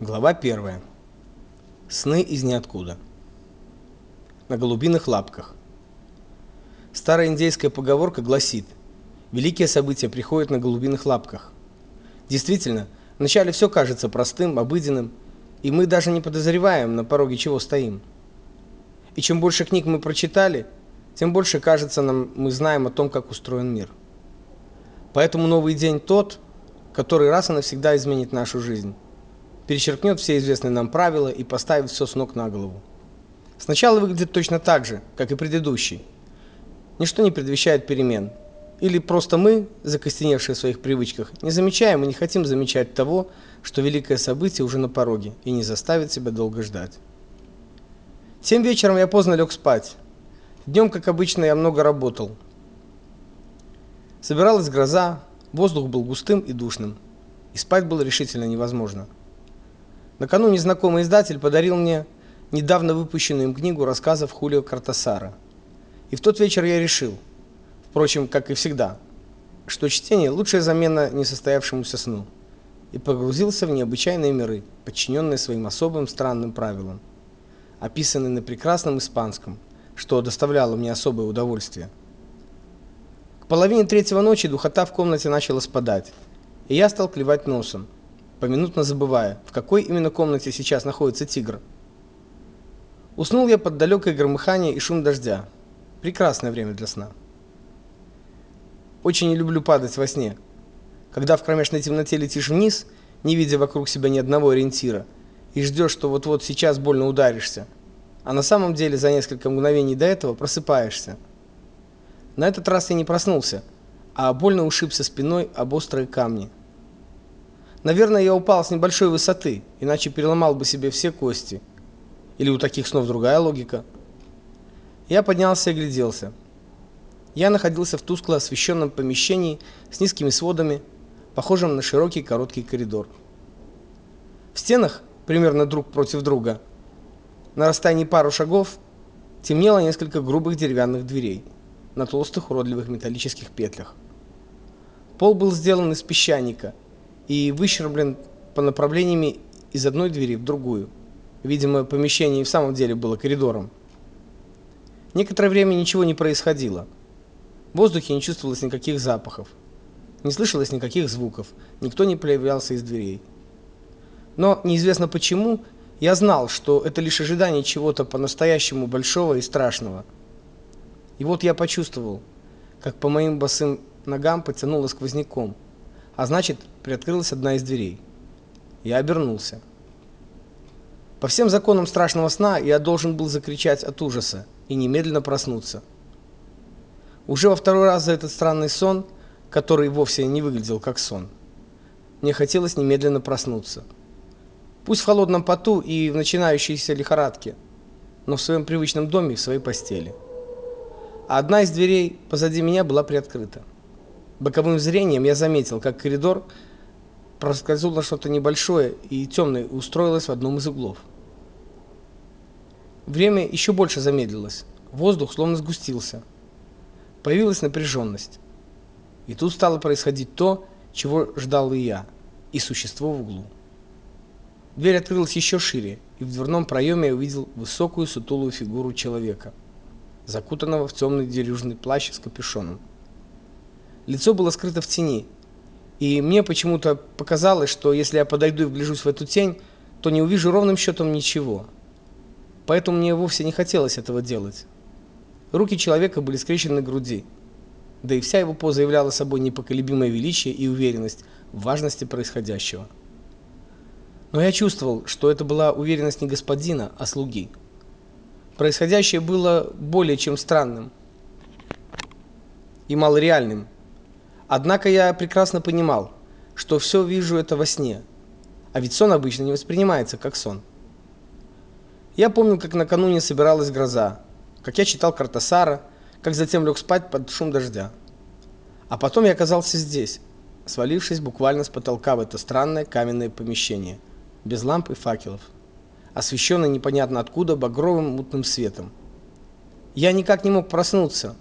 Глава 1. Сны из ниоткуда. На голубиных лапках. Старая индейская поговорка гласит: великие события приходят на голубиных лапках. Действительно, вначале все кажется простым, обыденным, и мы даже не подозреваем, на пороге чего стоим. И чем больше книг мы прочитали, тем больше кажется нам, мы знаем о том, как устроен мир. Поэтому новый день тот, который раз и навсегда изменит нашу жизнь перечеркнет все известные нам правила и поставит все с ног на голову. Сначала выглядит точно так же, как и предыдущий. Ничто не предвещает перемен. Или просто мы, закостеневшие в своих привычках, не замечаем и не хотим замечать того, что великое событие уже на пороге и не заставит себя долго ждать. Тем вечером я поздно лег спать. Днем, как обычно, я много работал. Собиралась гроза, воздух был густым и душным, и спать было решительно невозможно. Накануне знакомый издатель подарил мне недавно выпущенную им книгу рассказов Хулио Картасара. И в тот вечер я решил, впрочем, как и всегда, что чтение лучшая замена несостоявшемуся сну, и погрузился в необычайные миры, подчиненные своим особым странным правилам, описанные на прекрасном испанском, что доставляло мне особое удовольствие. К половине третьего ночи духота в комнате начала спадать, и я стал клевать носом поминутно забывая, в какой именно комнате сейчас находится тигр. Уснул я под далекое громыхание и шум дождя. Прекрасное время для сна. Очень не люблю падать во сне. Когда в кромешной темноте летишь вниз, не видя вокруг себя ни одного ориентира, и ждешь, что вот-вот сейчас больно ударишься, а на самом деле за несколько мгновений до этого просыпаешься. На этот раз я не проснулся, а больно ушибся спиной об острые камни. Наверное, я упал с небольшой высоты, иначе переломал бы себе все кости. Или у таких снов другая логика. Я поднялся и огляделся. Я находился в тускло освещенном помещении с низкими сводами, похожим на широкий короткий коридор. В стенах, примерно друг против друга, на расстоянии пару шагов, темнело несколько грубых деревянных дверей на толстых уродливых металлических петлях. Пол был сделан из песчаника – и выщерблен по направлениями из одной двери в другую. Видимо, помещение и в самом деле было коридором. Некоторое время ничего не происходило. В воздухе не чувствовалось никаких запахов. Не слышалось никаких звуков. Никто не появлялся из дверей. Но неизвестно почему, я знал, что это лишь ожидание чего-то по-настоящему большого и страшного. И вот я почувствовал, как по моим босым ногам потянуло сквозняком а значит, приоткрылась одна из дверей. Я обернулся. По всем законам страшного сна я должен был закричать от ужаса и немедленно проснуться. Уже во второй раз за этот странный сон, который вовсе не выглядел как сон, мне хотелось немедленно проснуться. Пусть в холодном поту и в начинающейся лихорадке, но в своем привычном доме в своей постели. А одна из дверей позади меня была приоткрыта. Боковым зрением я заметил, как коридор проскользнуло что-то небольшое и темное устроилось в одном из углов. Время еще больше замедлилось. Воздух словно сгустился. Появилась напряженность. И тут стало происходить то, чего ждал и я, и существо в углу. Дверь открылась еще шире, и в дверном проеме я увидел высокую сутулую фигуру человека, закутанного в темный дерюжный плащ с капюшоном. Лицо было скрыто в тени. И мне почему-то показалось, что если я подойду и вгляжусь в эту тень, то не увижу ровным счетом ничего. Поэтому мне вовсе не хотелось этого делать. Руки человека были скрещены на груди. Да и вся его поза являла собой непоколебимое величие и уверенность в важности происходящего. Но я чувствовал, что это была уверенность не господина, а слуги. Происходящее было более чем странным и малореальным. Однако я прекрасно понимал, что все вижу это во сне. А ведь сон обычно не воспринимается как сон. Я помню, как накануне собиралась гроза, как я читал Картасара, как затем лег спать под шум дождя. А потом я оказался здесь, свалившись буквально с потолка в это странное каменное помещение, без ламп и факелов, освещенное непонятно откуда багровым мутным светом. Я никак не мог проснуться,